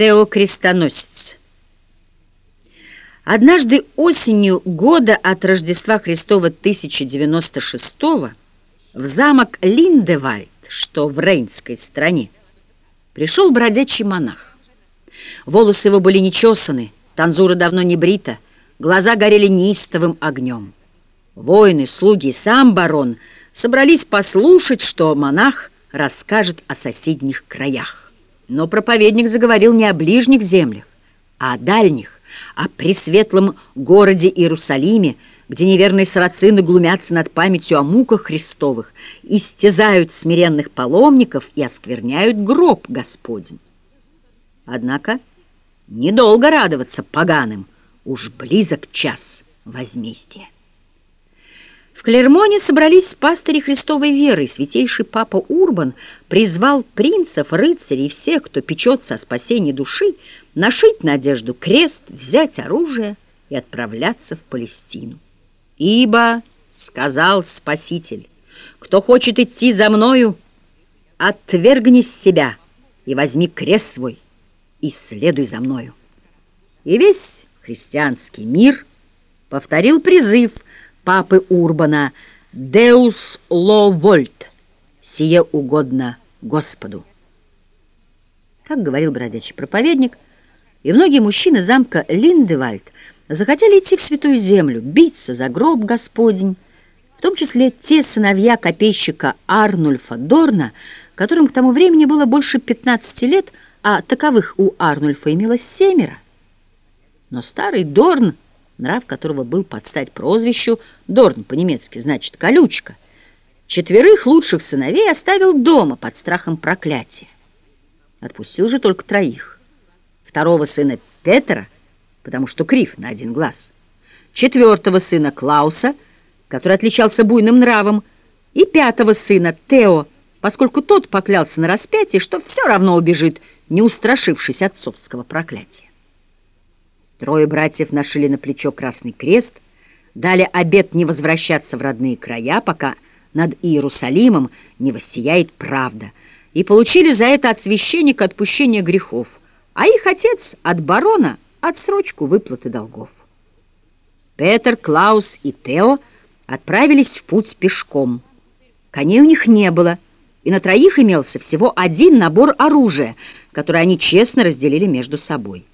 Тео Крестоносец. Однажды осенью года от Рождества Христова 1096 в замок Линдевальд, что в Рейнской стране, пришел бродячий монах. Волосы его были нечесаны, танзура давно не брита, глаза горели неистовым огнем. Воины, слуги и сам барон собрались послушать, что монах расскажет о соседних краях. Но проповедник заговорил не о ближних землях, а о дальних, о пресветлом городе Иерусалиме, где неверные сарацины глумятся над памятью о муках Христовых, истязают смиренных паломников и оскверняют гроб Господень. Однако недолго радоваться поганым, уж близок час возмездия. В Клермоне собрались пастыри Христовой веры, святейший папа Урбан призвал принцев, рыцарей и всех, кто печется о спасении души, нашить на одежду крест, взять оружие и отправляться в Палестину. «Ибо, — сказал Спаситель, — кто хочет идти за мною, отвергни себя и возьми крест свой и следуй за мною». И весь христианский мир повторил призыв — папы Урбана «Deus lo volt» — «Сие угодно Господу». Так говорил бродячий проповедник, и многие мужчины замка Линдевальд захотели идти в Святую Землю, биться за гроб Господень, в том числе те сыновья копейщика Арнульфа Дорна, которым к тому времени было больше 15 лет, а таковых у Арнульфа имелось семеро. Но старый Дорн нрав которого был под стать прозвищу Дорн по-немецки, значит «колючка», четверых лучших сыновей оставил дома под страхом проклятия. Отпустил же только троих. Второго сына Петера, потому что крив на один глаз, четвертого сына Клауса, который отличался буйным нравом, и пятого сына Тео, поскольку тот поклялся на распятие, что все равно убежит, не устрашившись отцовского проклятия. Трое братьев нашли на плечо красный крест, дали обет не возвращаться в родные края, пока над Иерусалимом не воссияет правда, и получили за это от священника отпущение грехов, а их отец от барона отсрочку выплаты долгов. Петер, Клаус и Тео отправились в путь пешком. Коней у них не было, и на троих имелся всего один набор оружия, который они честно разделили между собой.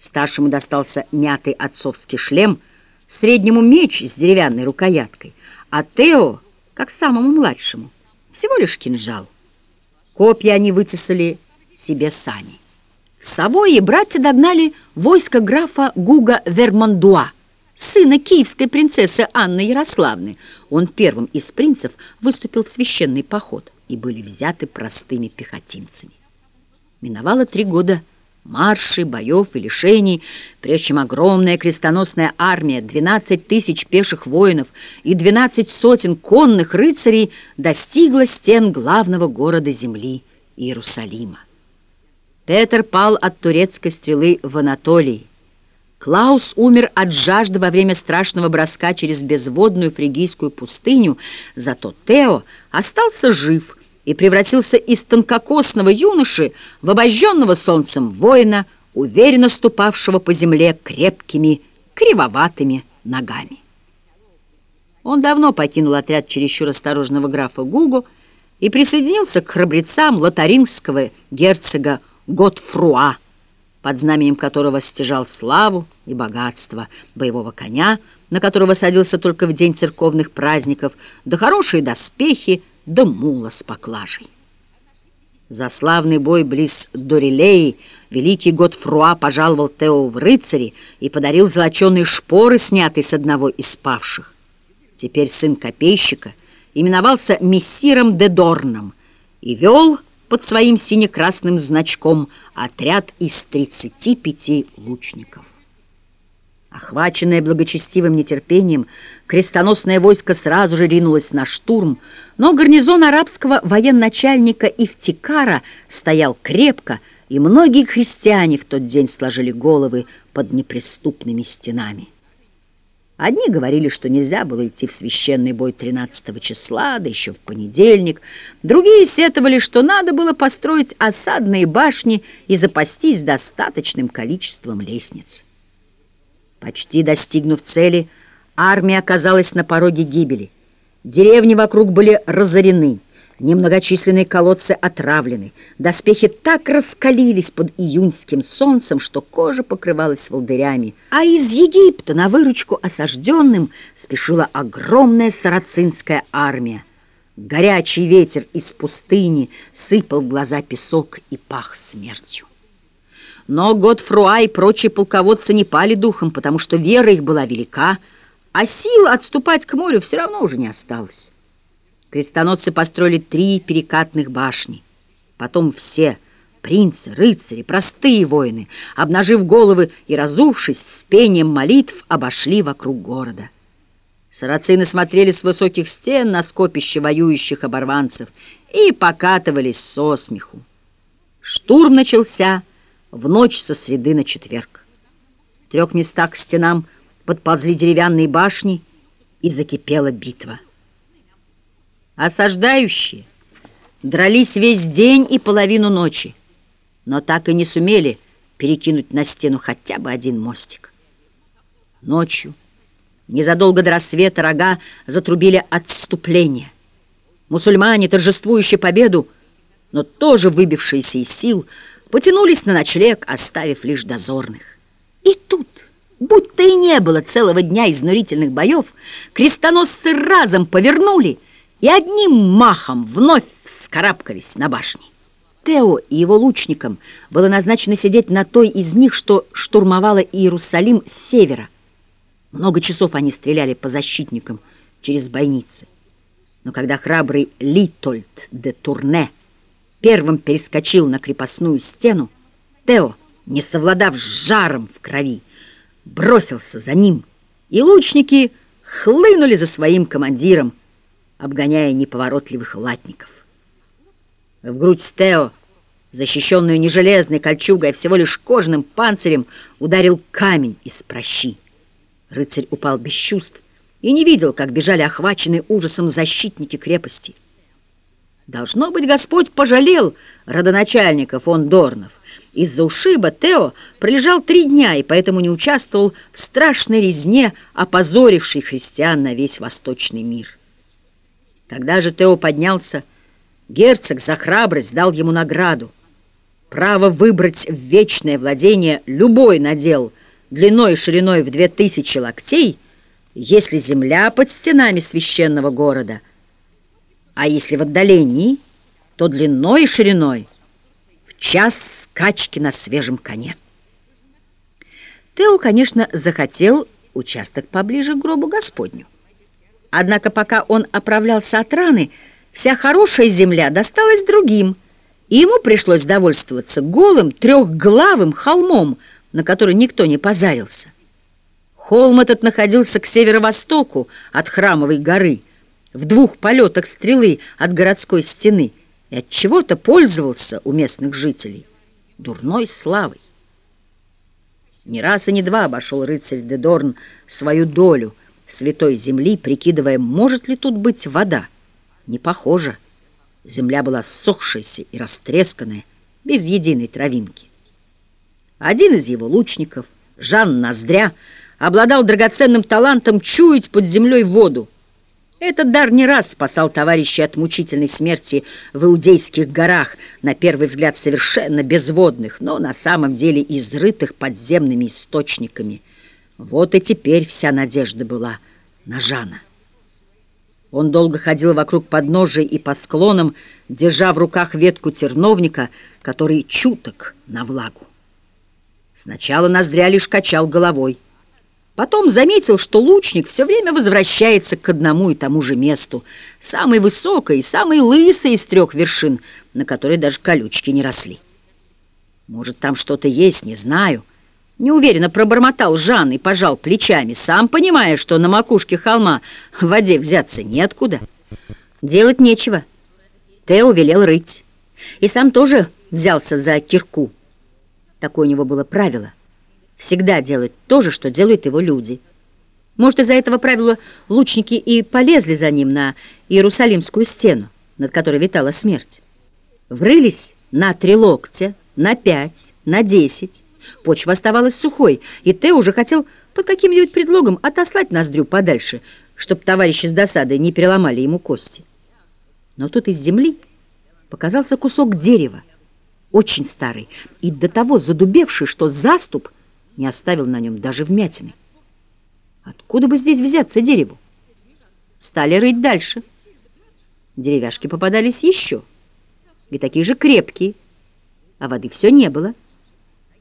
Старшему достался мятый отцовский шлем, среднему меч с деревянной рукояткой, а Тео, как самому младшему, всего лишь кинжал. Копья они вытесали себе сами. С собой и братья догнали войско графа Гуга Вермандуа, сына киевской принцессы Анны Ярославны. Он первым из принцев выступил в священный поход и были взяты простыми пехотинцами. Миновало три года маршей, боев и лишений, прежде чем огромная крестоносная армия, 12 тысяч пеших воинов и 12 сотен конных рыцарей достигла стен главного города земли Иерусалима. Петр пал от турецкой стрелы в Анатолии. Клаус умер от жажды во время страшного броска через безводную фригийскую пустыню, зато Тео остался жив – и превратился из тонкокосного юноши в обожженного солнцем воина, уверенно ступавшего по земле крепкими, кривоватыми ногами. Он давно покинул отряд чересчур осторожного графа Гугу и присоединился к храбрецам лотарингского герцога Готфруа, под знаменем которого стяжал славу и богатство боевого коня, на которого садился только в день церковных праздников, да хорошие доспехи, да мула с поклажей. За славный бой близ Дорилеи великий Готфруа пожаловал Тео в рыцари и подарил золоченые шпоры, снятые с одного из павших. Теперь сын копейщика именовался мессиром де Дорном и вел под своим сине-красным значком отряд из 35 лучников. Охваченное благочестивым нетерпением, крестоносное войско сразу же ринулось на штурм, но гарнизон арабского военачальника Ифтикара стоял крепко, и многие христиане в тот день сложили головы под неприступными стенами. Одни говорили, что нельзя было идти в священный бой 13 числа, да еще в понедельник. Другие сетовали, что надо было построить осадные башни и запастись достаточным количеством лестниц. Почти достигнув цели, армия оказалась на пороге гибели. Деревни вокруг были разорены. Немногочисленные колодцы отравлены. Доспехи так раскалились под июньским солнцем, что кожа покрывалась волдырями. А из Египта на выручку осажденным спешила огромная сарацинская армия. Горячий ветер из пустыни сыпал в глаза песок и пах смертью. Но Готфруа и прочие полководцы не пали духом, потому что вера их была велика, а сил отступать к морю все равно уже не осталось. Крестоносцы построили три перекатных башни. Потом все — принцы, рыцари, простые воины, обнажив головы и разувшись с пением молитв, обошли вокруг города. Сарацины смотрели с высоких стен на скопище воюющих оборванцев и покатывались со смеху. Штурм начался в ночь со среды на четверг. В трех местах к стенам подползли деревянные башни, и закипела битва. Осаждающие дрались весь день и половину ночи, но так и не сумели перекинуть на стену хотя бы один мостик. Ночью, незадолго до рассвета, рога затрубили отступление. Мусульмане, торжествующие победу, но тоже выбившиеся из сил, потянулись на ночлег, оставив лишь дозорных. И тут, будто и не было целого дня изнурительных боев, крестоносцы разом повернули — и одним махом вновь вскарабкались на башни. Тео и его лучникам было назначено сидеть на той из них, что штурмовала Иерусалим с севера. Много часов они стреляли по защитникам через бойницы. Но когда храбрый Литольд де Турне первым перескочил на крепостную стену, Тео, не совладав с жаром в крови, бросился за ним, и лучники хлынули за своим командиром, обгоняя неповоротливых латников. В грудь Стео, защищенную не железной кольчугой, а всего лишь кожным панцирем, ударил камень из прощи. Рыцарь упал без чувств и не видел, как бежали охваченные ужасом защитники крепости. Должно быть, Господь пожалел родоначальника фон Дорнов. Из-за ушиба Тео пролежал три дня и поэтому не участвовал в страшной резне, опозорившей христиан на весь восточный мир. Когда же Тео поднялся, герцог за храбрость дал ему награду. Право выбрать в вечное владение любой надел длиной и шириной в две тысячи локтей, если земля под стенами священного города, а если в отдалении, то длиной и шириной час скачки на свежем коне. Тео, конечно, захотел участок поближе к гробу Господню. Однако пока он оправлялся от раны, вся хорошая земля досталась другим, и ему пришлось довольствоваться голым трехглавым холмом, на который никто не позарился. Холм этот находился к северо-востоку от Храмовой горы, в двух полетах стрелы от городской стены, и от чего-то пользовался у местных жителей дурной славой. Не раз и не два обошел рыцарь Дедорн свою долю — святой земли, прикидывая, может ли тут быть вода. Не похоже. Земля была ссохшаяся и растресканная, без единой травинки. Один из его лучников, Жан Ноздря, обладал драгоценным талантом чуять под землей воду. Этот дар не раз спасал товарищей от мучительной смерти в Иудейских горах, на первый взгляд совершенно безводных, но на самом деле изрытых подземными источниками – вот и теперь вся надежда была на Жана. Он долго ходил вокруг подножия и по склонам, держа в руках ветку терновника, который чуток на влагу. Сначала Ноздря лишь качал головой. Потом заметил, что лучник все время возвращается к одному и тому же месту, самой высокой и самой лысой из трех вершин, на которой даже колючки не росли. Может, там что-то есть, не знаю, — Неуверенно пробормотал Жан и пожал плечами, сам понимая, что на макушке холма в воде взяться неоткуда. Делать нечего. Тео велел рыть. И сам тоже взялся за кирку. Такое у него было правило. Всегда делать то же, что делают его люди. Может, из-за этого правила лучники и полезли за ним на Иерусалимскую стену, над которой витала смерть. Врылись на три локтя, на пять, на десять. Почва оставалась сухой, и Тео уже хотел под каким-нибудь предлогом отослать Ноздрю подальше, чтобы товарищи с досадой не переломали ему кости. Но тут из земли показался кусок дерева, очень старый и до того задубевший, что заступ не оставил на нем даже вмятины. Откуда бы здесь взяться дереву? Стали рыть дальше. Деревяшки попадались еще, и такие же крепкие, а воды все не было.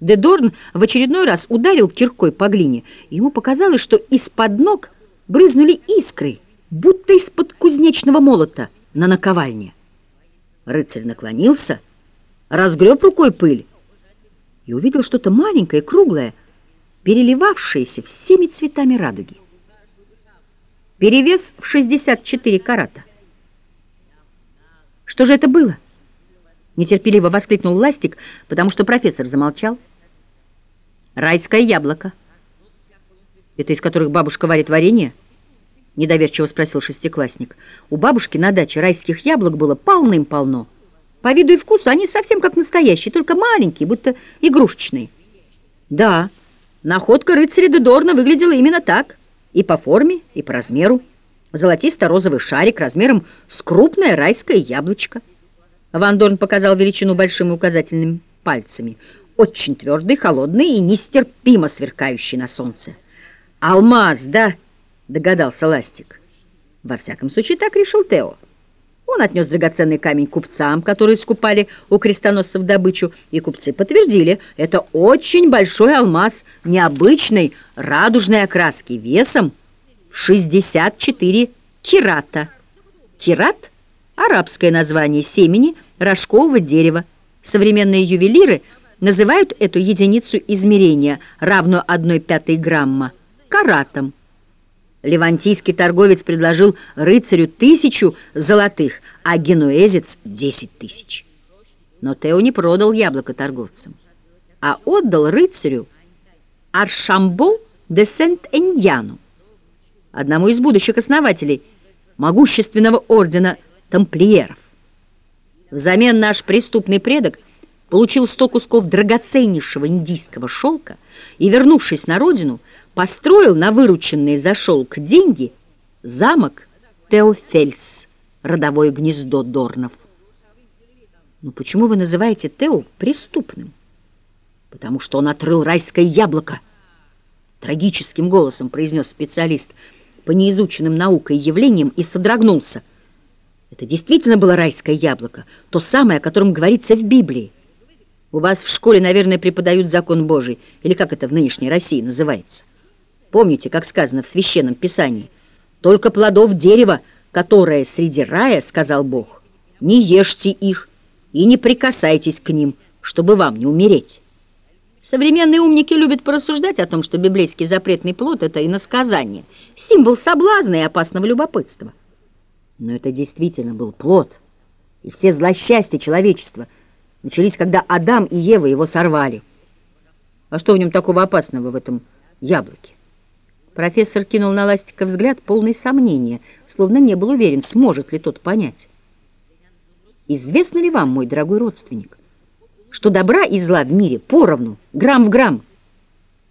Дедорн в очередной раз ударил киркой по глине, и ему показалось, что из-под ног брызнули искры, будто из-под кузнечного молота на наковальне. Рыцарь наклонился, разгреб рукой пыль и увидел что-то маленькое, круглое, переливавшееся всеми цветами радуги. Перевес в 64 карата. Что же это было? Нетерпеливо воскликнул Ластик, потому что профессор замолчал. Райское яблоко. Это из которых бабушка варит варенье? Недоверчиво спросил шестиклассник. У бабушки на даче райских яблок было полным-полно. По виду и вкусу они совсем как настоящие, только маленькие, будто игрушечные. Да, находка рыцаря Дедорна выглядела именно так. И по форме, и по размеру. Золотисто-розовый шарик размером с крупное райское яблочко. Ван Дорн показал величину большими указательными пальцами. Очень твердый, холодный и нестерпимо сверкающий на солнце. «Алмаз, да?» — догадался Ластик. Во всяком случае, так решил Тео. Он отнес драгоценный камень купцам, которые скупали у крестоносцев добычу, и купцы подтвердили, это очень большой алмаз необычной радужной окраски весом 64 кирата. Кират – арабское название семени рожкового дерева. Современные ювелиры называют эту единицу измерения, равную 1 пятой грамма, каратом. Левантийский торговец предложил рыцарю тысячу золотых, а генуэзец — десять тысяч. Но Тео не продал яблоко торговцам, а отдал рыцарю Аршамбо де Сент-Эньяну, одному из будущих основателей могущественного ордена тамплиеров. Взамен наш преступный предок получил сто кусков драгоценнейшего индийского шелка и, вернувшись на родину, построил на вырученные за шелк деньги замок Теофельс, родовое гнездо Дорнов. «Ну почему вы называете Тео преступным?» «Потому что он отрыл райское яблоко», — трагическим голосом произнес специалист по неизученным наукой явлениям и содрогнулся. Это действительно было райское яблоко, то самое, о котором говорится в Библии. У вас в школе, наверное, преподают закон Божий, или как это в нынешней России называется. Помните, как сказано в Священном Писании? «Только плодов дерева, которое среди рая, — сказал Бог, — не ешьте их и не прикасайтесь к ним, чтобы вам не умереть». Современные умники любят порассуждать о том, что библейский запретный плод — это иносказание, символ соблазна и опасного любопытства. Но это действительно был плод, и все злосчастья человечества начались, когда Адам и Ева его сорвали. А что в нем такого опасного в этом яблоке? Профессор кинул на Ластика взгляд полный сомнения, словно не был уверен, сможет ли тот понять. Известно ли вам, мой дорогой родственник, что добра и зла в мире поровну, грамм в грамм?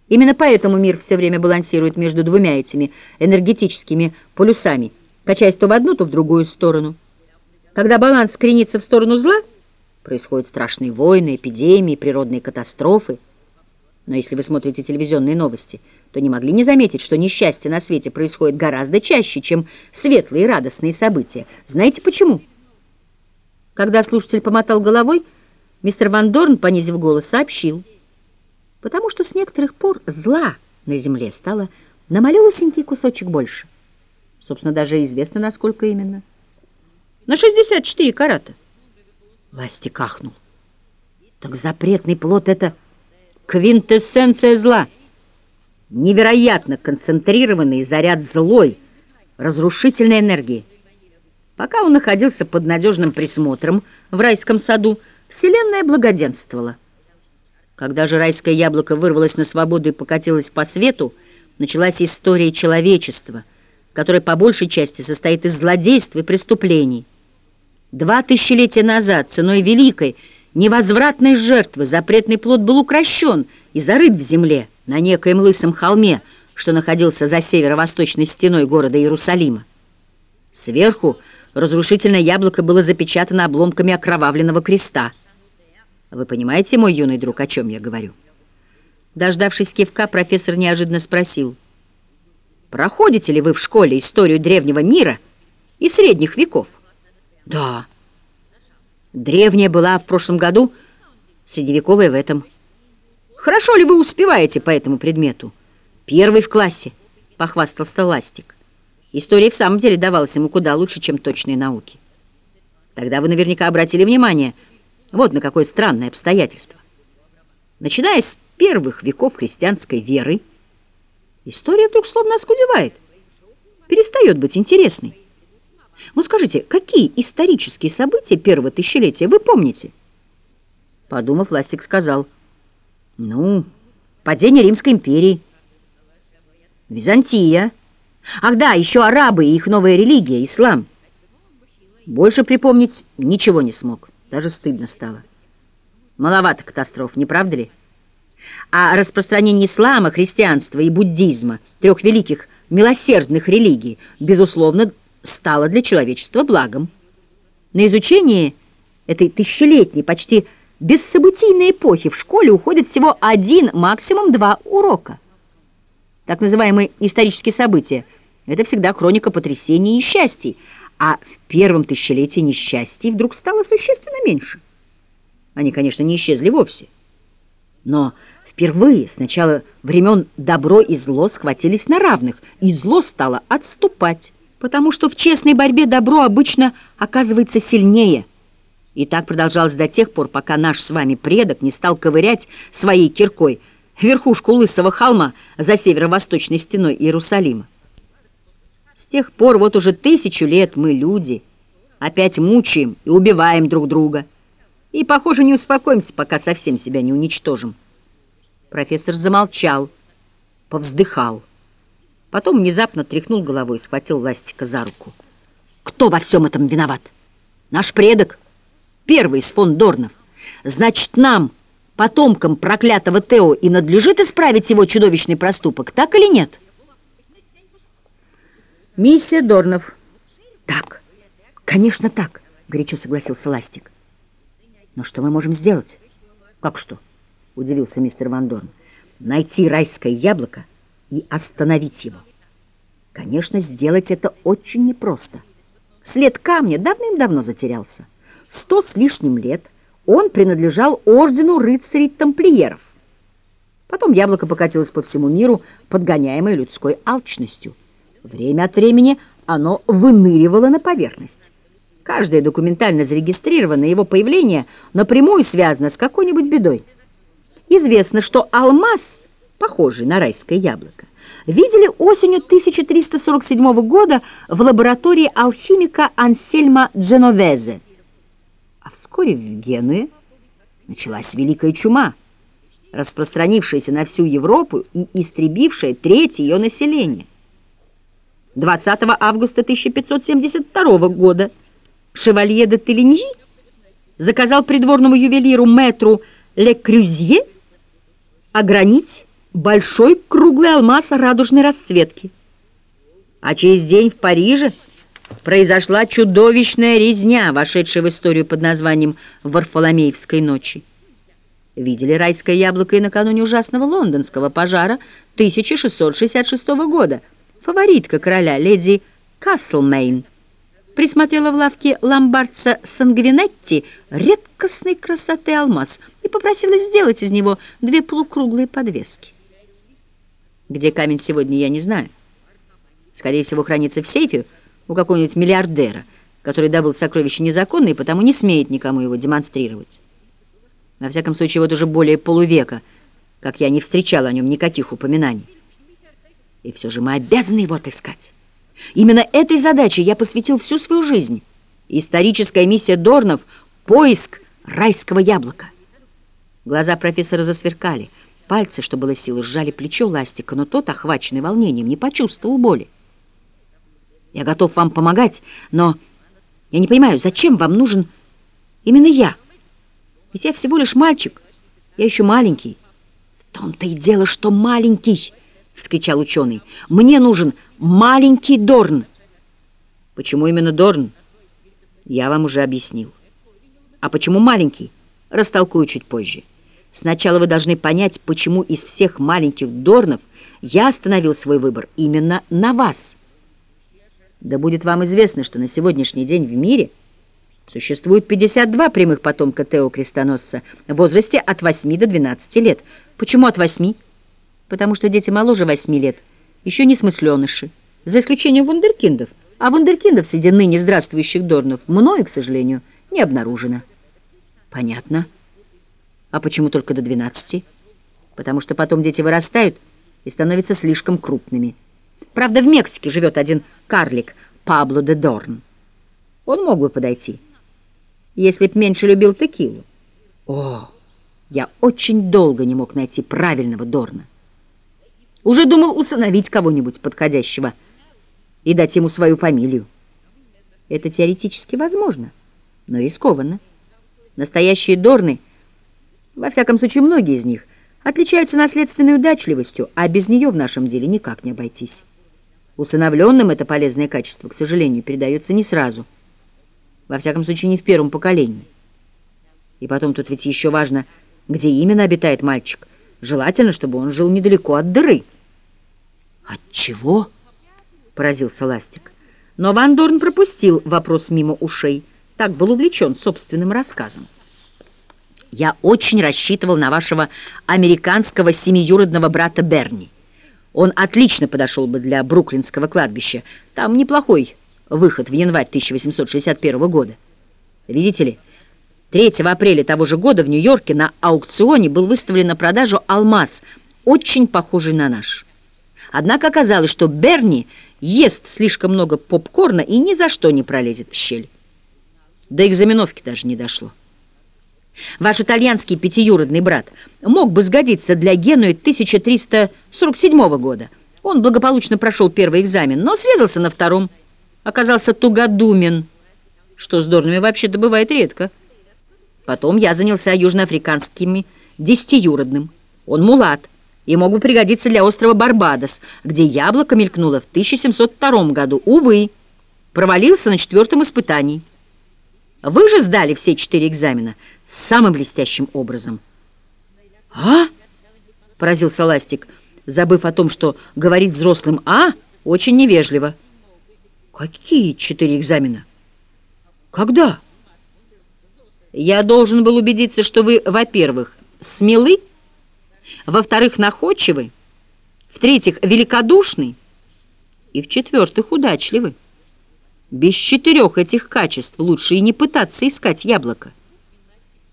Именно поэтому мир все время балансирует между двумя этими энергетическими полюсами, качаясь то в одну, то в другую сторону. Когда баланс кренится в сторону зла, происходят страшные войны, эпидемии, природные катастрофы. Но если вы смотрите телевизионные новости – то не могли не заметить, что несчастье на свете происходит гораздо чаще, чем светлые и радостные события. Знаете почему? Когда слушатель помотал головой, мистер Ван Дорн, понизив голос, сообщил. Потому что с некоторых пор зла на земле стало на малюсенький кусочек больше. Собственно, даже известно, насколько именно. На 64 карата. Ластик кахнул. Так запретный плод — это квинтэссенция зла — невероятно концентрированный заряд злой, разрушительной энергии. Пока он находился под надежным присмотром в райском саду, вселенная благоденствовала. Когда же райское яблоко вырвалось на свободу и покатилось по свету, началась история человечества, которая по большей части состоит из злодейств и преступлений. Два тысячелетия назад ценой великой, невозвратной жертвы запретный плод был укращен и зарыт в земле на некоем лысом холме, что находился за северо-восточной стеной города Иерусалима. Сверху разрушительное яблоко было запечатано обломками окровавленного креста. Вы понимаете, мой юный друг, о чем я говорю? Дождавшись кивка, профессор неожиданно спросил, «Проходите ли вы в школе историю древнего мира и средних веков?» «Да». «Древняя была в прошлом году, средневековая в этом». «Хорошо ли вы успеваете по этому предмету?» «Первый в классе», — похвастался Ластик. История в самом деле давалась ему куда лучше, чем точные науки. Тогда вы наверняка обратили внимание вот на какое странное обстоятельство. Начиная с первых веков христианской веры, история вдруг словно оскудевает, перестает быть интересной. Вот скажите, какие исторические события первого тысячелетия вы помните? Подумав, Ластик сказал, ну, падение Римской империи, Византия, Ах да, еще арабы и их новая религия, ислам. Больше припомнить ничего не смог, даже стыдно стало. Маловато катастроф, не правда ли? А распространение ислама, христианства и буддизма, трех великих милосердных религий, безусловно, стало для человечества благом. На изучение этой тысячелетней, почти бессобытийной эпохи в школе уходит всего один, максимум два урока. Так называемые исторические события – это всегда хроника потрясений и несчастий, а в первом тысячелетии несчастий вдруг стало существенно меньше. Они, конечно, не исчезли вовсе. Но впервые с начала времен добро и зло схватились на равных, и зло стало отступать, потому что в честной борьбе добро обычно оказывается сильнее. И так продолжалось до тех пор, пока наш с вами предок не стал ковырять своей киркой верхушку лысого холма за северо-восточной стеной Иерусалима. С тех пор вот уже тысячу лет мы, люди, опять мучаем и убиваем друг друга. И, похоже, не успокоимся, пока совсем себя не уничтожим. Профессор замолчал, повздыхал. Потом внезапно тряхнул головой и схватил Ластика за руку. Кто во всем этом виноват? Наш предок, первый из фон Дорнов. Значит, нам, потомкам проклятого Тео, и надлежит исправить его чудовищный проступок, так или нет?» Миссия Дорнов. Так, конечно так, горячо согласился Ластик. Но что мы можем сделать? Как что? Удивился мистер Ван Дорн. Найти райское яблоко и остановить его. Конечно, сделать это очень непросто. След камня давным-давно затерялся. Сто с лишним лет он принадлежал ордену рыцарей-тамплиеров. Потом яблоко покатилось по всему миру, подгоняемое людской алчностью. Время от времени оно выныривало на поверхность. Каждое документально зарегистрированное его появление напрямую связано с какой-нибудь бедой. Известно, что алмаз, похожий на райское яблоко, видели осенью 1347 года в лаборатории алхимика Ансельма Дженовезе. А вскоре в Генуе началась Великая Чума, распространившаяся на всю Европу и истребившая треть ее населения. 20 августа 1572 года шевалье де Телиньи заказал придворному ювелиру мэтру Ле Крюзье огранить большой круглый алмаз радужной расцветки. А через день в Париже произошла чудовищная резня, вошедшая в историю под названием «Варфоломеевской ночи». Видели райское яблоко и накануне ужасного лондонского пожара 1666 года – фаворитка короля, леди Каслмейн, присмотрела в лавке ломбардца Сангвинетти редкостной красоты алмаз и попросила сделать из него две полукруглые подвески. Где камень сегодня, я не знаю. Скорее всего, хранится в сейфе у какого-нибудь миллиардера, который добыл сокровище незаконно и потому не смеет никому его демонстрировать. Во всяком случае, вот уже более полувека, как я не встречал о нем никаких упоминаний. И все же мы обязаны его отыскать. Именно этой задаче я посвятил всю свою жизнь. Историческая миссия Дорнов — поиск райского яблока. Глаза профессора засверкали. Пальцы, что было силы, сжали плечо Ластика, но тот, охваченный волнением, не почувствовал боли. «Я готов вам помогать, но я не понимаю, зачем вам нужен именно я? Ведь я всего лишь мальчик, я еще маленький». «В том-то и дело, что маленький!» — вскричал ученый. «Мне нужен маленький Дорн!» «Почему именно Дорн?» «Я вам уже объяснил». «А почему маленький?» Растолкую чуть позже. Сначала вы должны понять, почему из всех маленьких Дорнов я остановил свой выбор именно на вас. Да будет вам известно, что на сегодняшний день в мире существует 52 прямых потомка Тео Крестоносца в возрасте от 8 до 12 лет. Почему от 8? Потому что дети моложе 8 лет еще не смысленыши, за исключением вундеркиндов. А вундеркиндов среди ныне здравствующих Дорнов мною, к сожалению, не обнаружено. Понятно. А почему только до 12? Потому что потом дети вырастают и становятся слишком крупными. Правда, в Мексике живет один карлик Пабло де Дорн. Он мог бы подойти, если б меньше любил текилу. О, я очень долго не мог найти правильного Дорна. Уже думал усыновить кого-нибудь подходящего и дать ему свою фамилию. Это теоретически возможно, но рискованно. Настоящие Дорны, во всяком случае многие из них, отличаются наследственной удачливостью, а без нее в нашем деле никак не обойтись. Усыновленным это полезное качество, к сожалению, передается не сразу. Во всяком случае, не в первом поколении. И потом тут ведь еще важно, где именно обитает мальчик. Желательно, чтобы он жил недалеко от дыры. «От чего?» — поразился Ластик. Но Ван Дорн пропустил вопрос мимо ушей. Так был увлечен собственным рассказом. «Я очень рассчитывал на вашего американского семиюродного брата Берни». Он отлично подошел бы для Бруклинского кладбища. Там неплохой выход в январь 1861 года. Видите ли, 3 апреля того же года в Нью-Йорке на аукционе был выставлен на продажу алмаз, очень похожий на наш. Однако оказалось, что Берни ест слишком много попкорна и ни за что не пролезет в щель. До экзаменовки даже не дошло. Ваш итальянский пятиюродный брат мог бы сгодиться для Генуи 1347 года. Он благополучно прошел первый экзамен, но срезался на втором. Оказался тугодумен, что с Дорнами вообще-то бывает редко. Потом я занялся южноафриканскими десятиюродным. Он мулат и мог бы пригодиться для острова Барбадос, где яблоко мелькнуло в 1702 году. Увы, провалился на четвертом испытании. Вы же сдали все четыре экзамена самым блестящим образом. «А?» — поразился Ластик, забыв о том, что говорить взрослым «а» очень невежливо. «Какие четыре экзамена? Когда?» «Я должен был убедиться, что вы, во-первых, смелы, во-вторых, находчивы, в-третьих, великодушны и, в-четвертых, удачливы». Без четырех этих качеств лучше и не пытаться искать яблоко.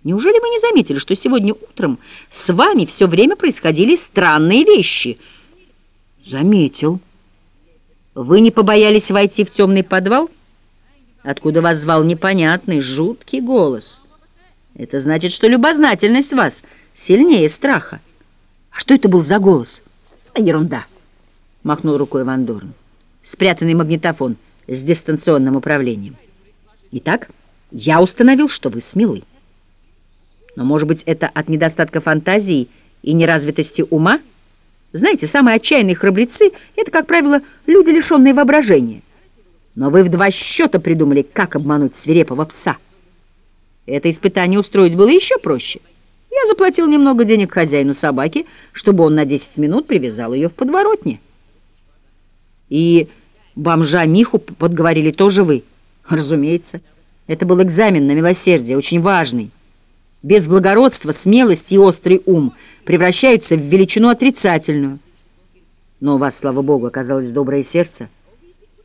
Неужели вы не заметили, что сегодня утром с вами все время происходили странные вещи? Заметил. Вы не побоялись войти в темный подвал? Откуда вас звал непонятный, жуткий голос? Это значит, что любознательность вас сильнее страха. А что это был за голос? Ерунда, махнул рукой Ван Дорн. Спрятанный магнитофон — с дистанционным управлением. Итак, я установил, что вы смелы. Но, может быть, это от недостатка фантазии и неразвитости ума? Знаете, самые отчаянные храбрецы — это, как правило, люди, лишенные воображения. Но вы в два счета придумали, как обмануть свирепого пса. Это испытание устроить было еще проще. Я заплатил немного денег хозяину собаки, чтобы он на 10 минут привязал ее в подворотне. И... Бомжа Миху подговорили тоже вы. Разумеется. Это был экзамен на милосердие, очень важный. Без благородства, смелости и острый ум превращаются в величину отрицательную. Но у вас, слава богу, оказалось доброе сердце.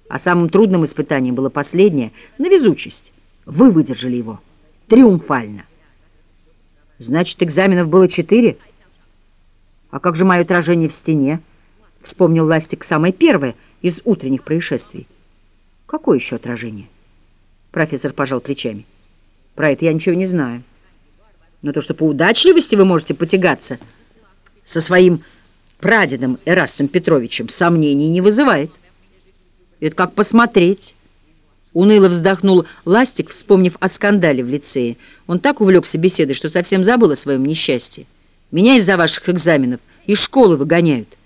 А самым трудным испытанием было последнее — на везучесть. Вы выдержали его. Триумфально. Значит, экзаменов было четыре? А как же мое отражение в стене? Вспомнил Ластик самое первое — из утренних происшествий. Какое еще отражение? Профессор пожал плечами. Про это я ничего не знаю. Но то, что по удачливости вы можете потягаться, со своим прадедом Эрастом Петровичем сомнений не вызывает. Это как посмотреть. Уныло вздохнул Ластик, вспомнив о скандале в лицее. Он так увлекся беседой, что совсем забыл о своем несчастье. Меня из-за ваших экзаменов из школы выгоняют.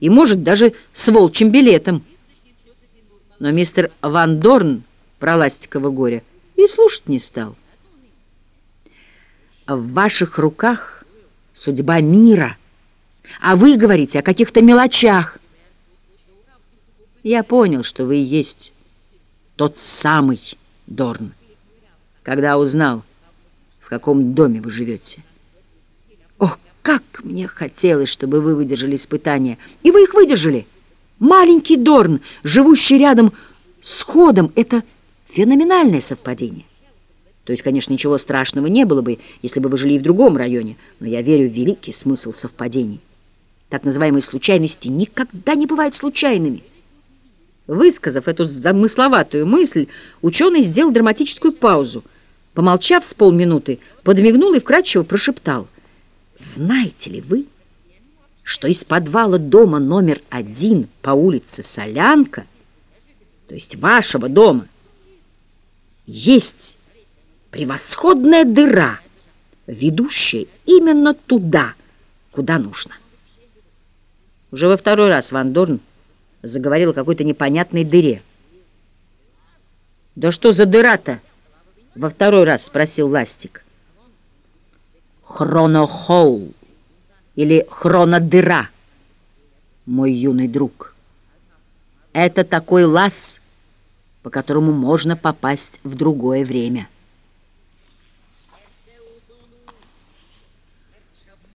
И, может, даже с волчьим билетом. Но мистер Ван Дорн про Ластикова горе и слушать не стал. В ваших руках судьба мира, а вы говорите о каких-то мелочах. Я понял, что вы и есть тот самый Дорн, когда узнал, в каком доме вы живете. Как мне хотелось, чтобы вы выдержали испытания. И вы их выдержали. Маленький Дорн, живущий рядом с ходом, это феноменальное совпадение. То есть, конечно, ничего страшного не было бы, если бы вы жили в другом районе, но я верю в великий смысл совпадений. Так называемые случайности никогда не бывают случайными. Высказав эту замысловатую мысль, ученый сделал драматическую паузу. Помолчав с полминуты, подмигнул и вкратчиво прошептал. «Знаете ли вы, что из подвала дома номер один по улице Солянка, то есть вашего дома, есть превосходная дыра, ведущая именно туда, куда нужно?» Уже во второй раз Ван Дорн заговорил о какой-то непонятной дыре. «Да что за дыра-то?» — во второй раз спросил Ластик. «Хронохоул или хронодыра, мой юный друг. Это такой лаз, по которому можно попасть в другое время».